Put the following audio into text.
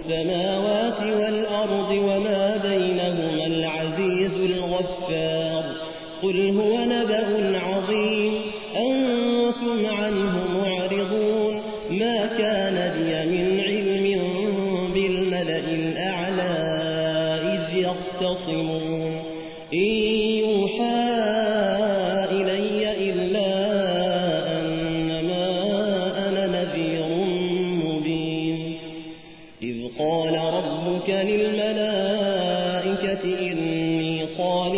السماوات والأرض وما بينهما العزيز الغفار قل هو نبأ عظيم أنتم عنه معرضون ما كان لي من علم بالملأ الأعلى إذ يختصمون